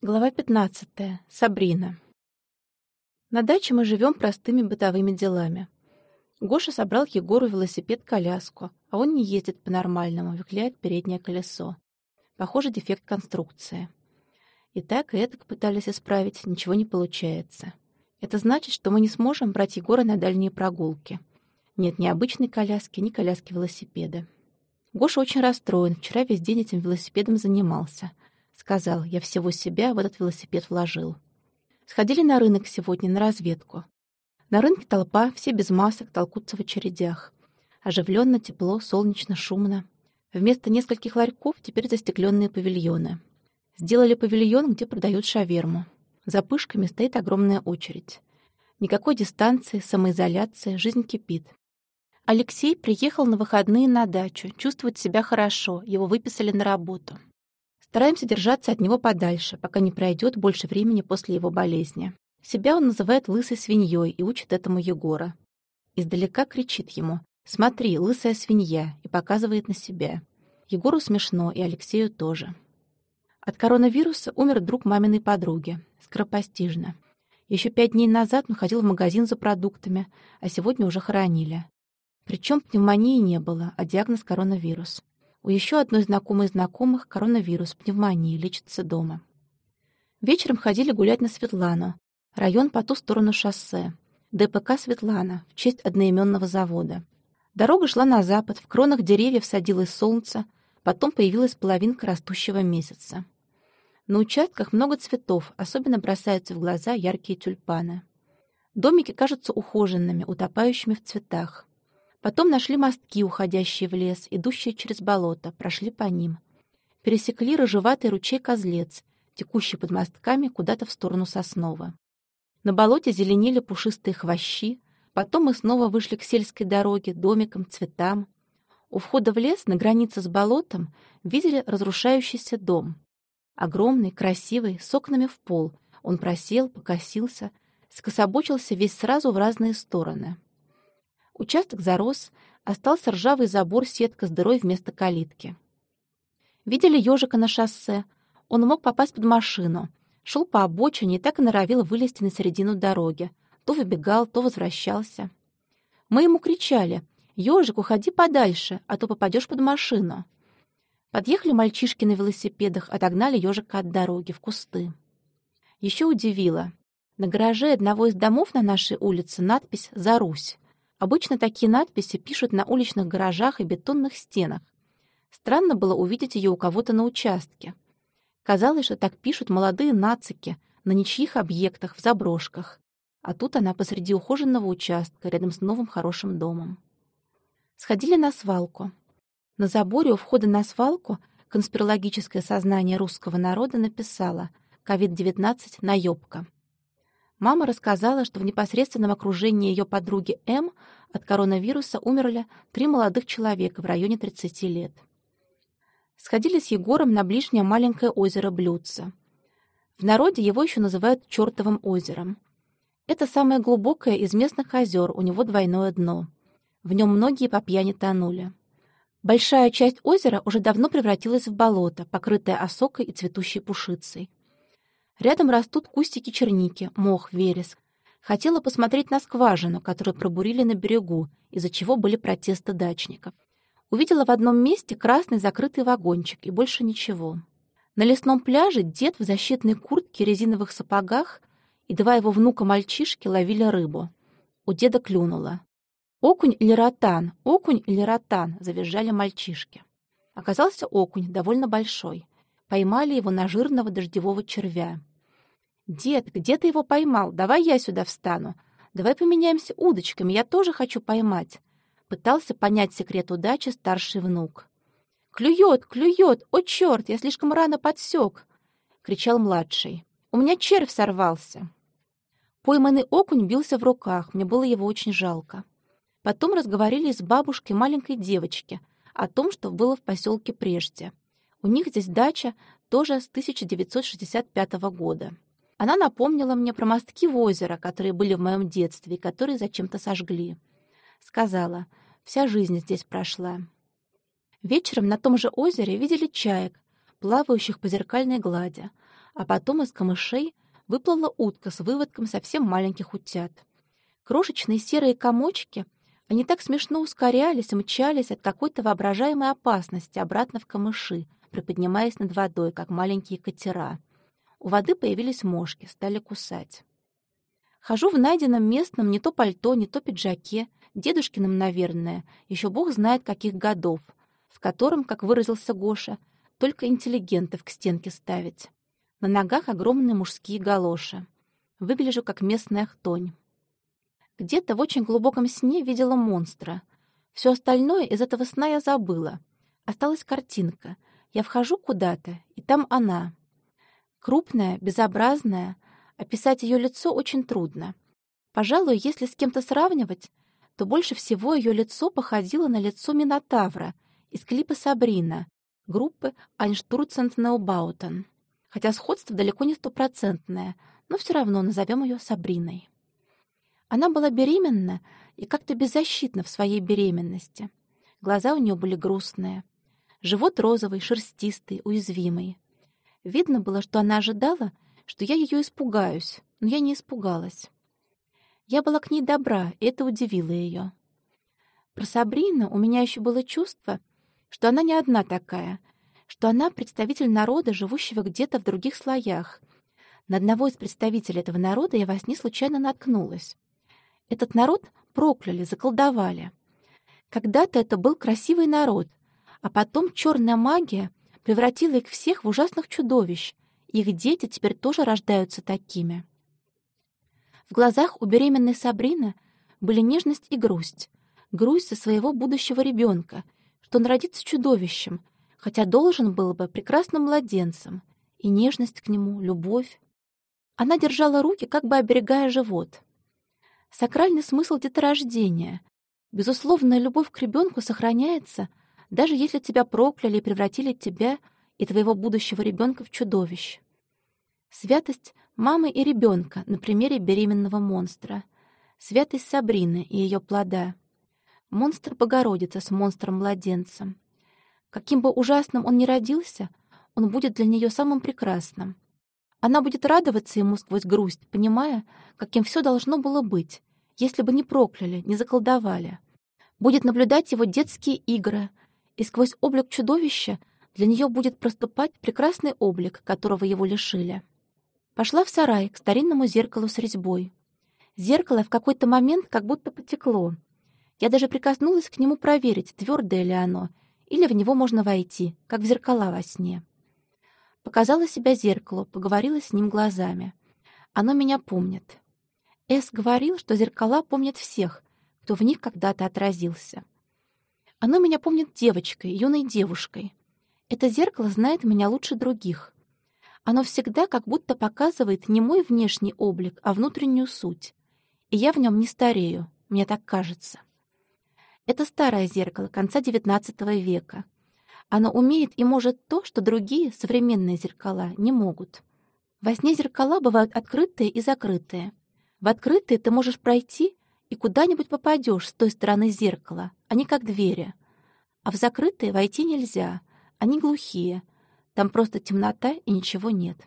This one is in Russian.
Глава 15. Сабрина. На даче мы живем простыми бытовыми делами. Гоша собрал Егору велосипед-коляску, а он не ездит по-нормальному, выкляет переднее колесо. Похоже, дефект конструкции. И так, и это пытались исправить, ничего не получается. Это значит, что мы не сможем брать Егора на дальние прогулки. Нет ни обычной коляски, ни коляски велосипеда. Гоша очень расстроен, вчера весь день этим велосипедом занимался — Сказал, я всего себя в этот велосипед вложил. Сходили на рынок сегодня, на разведку. На рынке толпа, все без масок, толкутся в очередях. Оживленно, тепло, солнечно, шумно. Вместо нескольких ларьков теперь застекленные павильоны. Сделали павильон, где продают шаверму. За пышками стоит огромная очередь. Никакой дистанции, самоизоляции, жизнь кипит. Алексей приехал на выходные на дачу, чувствует себя хорошо, его выписали на работу. Стараемся держаться от него подальше, пока не пройдет больше времени после его болезни. Себя он называет лысой свиньей и учит этому Егора. Издалека кричит ему «Смотри, лысая свинья!» и показывает на себя. Егору смешно, и Алексею тоже. От коронавируса умер друг маминой подруги. Скоропостижно. Еще пять дней назад он ходил в магазин за продуктами, а сегодня уже хоронили. Причем пневмонии не было, а диагноз коронавирус. У еще одной знакомой знакомых коронавирус, пневмония, лечится дома. Вечером ходили гулять на Светлану, район по ту сторону шоссе. ДПК «Светлана» в честь одноименного завода. Дорога шла на запад, в кронах деревьев садилось солнце, потом появилась половинка растущего месяца. На участках много цветов, особенно бросаются в глаза яркие тюльпаны. Домики кажутся ухоженными, утопающими в цветах. Потом нашли мостки, уходящие в лес, идущие через болото, прошли по ним. Пересекли рыжеватый ручей Козлец, текущий под мостками куда-то в сторону Соснова. На болоте зеленели пушистые хвощи, потом мы снова вышли к сельской дороге, домикам, цветам. У входа в лес, на границе с болотом, видели разрушающийся дом. Огромный, красивый, с окнами в пол. Он просел, покосился, скособочился весь сразу в разные стороны. Участок зарос, остался ржавый забор, сетка с дырой вместо калитки. Видели ежика на шоссе. Он мог попасть под машину. Шел по обочине и так и норовил вылезти на середину дороги. То выбегал, то возвращался. Мы ему кричали «Ежик, уходи подальше, а то попадешь под машину». Подъехали мальчишки на велосипедах, отогнали ежика от дороги в кусты. Еще удивило. На гараже одного из домов на нашей улице надпись «За Русь». Обычно такие надписи пишут на уличных гаражах и бетонных стенах. Странно было увидеть ее у кого-то на участке. Казалось, что так пишут молодые нацики на ничьих объектах, в заброшках. А тут она посреди ухоженного участка, рядом с новым хорошим домом. Сходили на свалку. На заборе у входа на свалку конспирологическое сознание русского народа написало «Ковид-19 наебка». Мама рассказала, что в непосредственном окружении ее подруги М от коронавируса умерли три молодых человека в районе 30 лет. Сходили с Егором на ближнее маленькое озеро Блюдца. В народе его еще называют «чертовым озером». Это самое глубокое из местных озер, у него двойное дно. В нем многие по пьяни тонули. Большая часть озера уже давно превратилась в болото, покрытое осокой и цветущей пушицей. Рядом растут кустики черники, мох, вереск. Хотела посмотреть на скважину, которую пробурили на берегу, из-за чего были протесты дачников. Увидела в одном месте красный закрытый вагончик и больше ничего. На лесном пляже дед в защитной куртке, резиновых сапогах и два его внука-мальчишки ловили рыбу. У деда клюнуло. «Окунь или ротан? Окунь или ротан?» — завизжали мальчишки. Оказался окунь, довольно большой. Поймали его на жирного дождевого червя. «Дед, где ты его поймал? Давай я сюда встану. Давай поменяемся удочками, я тоже хочу поймать». Пытался понять секрет удачи старший внук. «Клюет, клюет! О, черт, я слишком рано подсек!» — кричал младший. «У меня червь сорвался!» Пойманный окунь бился в руках, мне было его очень жалко. Потом разговорили с бабушкой маленькой девочки о том, что было в поселке прежде. У них здесь дача тоже с 1965 года. Она напомнила мне про мостки в озеро, которые были в моем детстве и которые зачем-то сожгли. Сказала, вся жизнь здесь прошла. Вечером на том же озере видели чаек, плавающих по зеркальной глади, а потом из камышей выплыла утка с выводком совсем маленьких утят. Крошечные серые комочки, они так смешно ускорялись и мчались от какой-то воображаемой опасности обратно в камыши, приподнимаясь над водой, как маленькие катера. У воды появились мошки, стали кусать. Хожу в найденном местном не то пальто, не то пиджаке, дедушкиным, наверное, еще бог знает каких годов, в котором, как выразился Гоша, только интеллигентов к стенке ставить. На ногах огромные мужские галоши. Выгляжу, как местная хтонь. Где-то в очень глубоком сне видела монстра. Все остальное из этого сна я забыла. Осталась картинка. Я вхожу куда-то, и там она. Крупная, безобразная. Описать ее лицо очень трудно. Пожалуй, если с кем-то сравнивать, то больше всего ее лицо походило на лицо Минотавра из клипа «Сабрина» группы «Айнштурцент Неубаутен». Хотя сходство далеко не стопроцентное, но все равно назовем ее Сабриной. Она была беременна и как-то беззащитна в своей беременности. Глаза у нее были грустные. Живот розовый, шерстистый, уязвимый. Видно было, что она ожидала, что я ее испугаюсь, но я не испугалась. Я была к ней добра, и это удивило ее. Про Сабрину у меня еще было чувство, что она не одна такая, что она представитель народа, живущего где-то в других слоях. На одного из представителей этого народа я во сне случайно наткнулась. Этот народ прокляли, заколдовали. Когда-то это был красивый народ, а потом черная магия превратила их всех в ужасных чудовищ. Их дети теперь тоже рождаются такими. В глазах у беременной Сабрины были нежность и грусть. Грусть за своего будущего ребенка, что он родится чудовищем, хотя должен был бы прекрасным младенцем. И нежность к нему, любовь. Она держала руки, как бы оберегая живот. Сакральный смысл деторождения. Безусловная любовь к ребенку сохраняется, даже если тебя прокляли и превратили тебя и твоего будущего ребенка в чудовищ. Святость мамы и ребенка на примере беременного монстра. Святость Сабрины и ее плода. Монстр Богородица с монстром-младенцем. Каким бы ужасным он ни родился, он будет для нее самым прекрасным. Она будет радоваться ему сквозь грусть, понимая, каким все должно было быть, если бы не прокляли, не заколдовали. Будет наблюдать его детские игры, и сквозь облик чудовища для нее будет проступать прекрасный облик, которого его лишили. Пошла в сарай к старинному зеркалу с резьбой. Зеркало в какой-то момент как будто потекло. Я даже прикоснулась к нему проверить, твердое ли оно, или в него можно войти, как в зеркала во сне. Показала себя зеркалу, поговорила с ним глазами. Оно меня помнит. Эс говорил, что зеркала помнят всех, кто в них когда-то отразился. Оно меня помнит девочкой, юной девушкой. Это зеркало знает меня лучше других. Оно всегда как будто показывает не мой внешний облик, а внутреннюю суть. И я в нем не старею, мне так кажется. Это старое зеркало конца XIX века. Оно умеет и может то, что другие современные зеркала не могут. Во сне зеркала бывают открытые и закрытые. В открытые ты можешь пройти и куда-нибудь попадешь с той стороны зеркала, они как двери. А в закрытые войти нельзя, они глухие. Там просто темнота и ничего нет.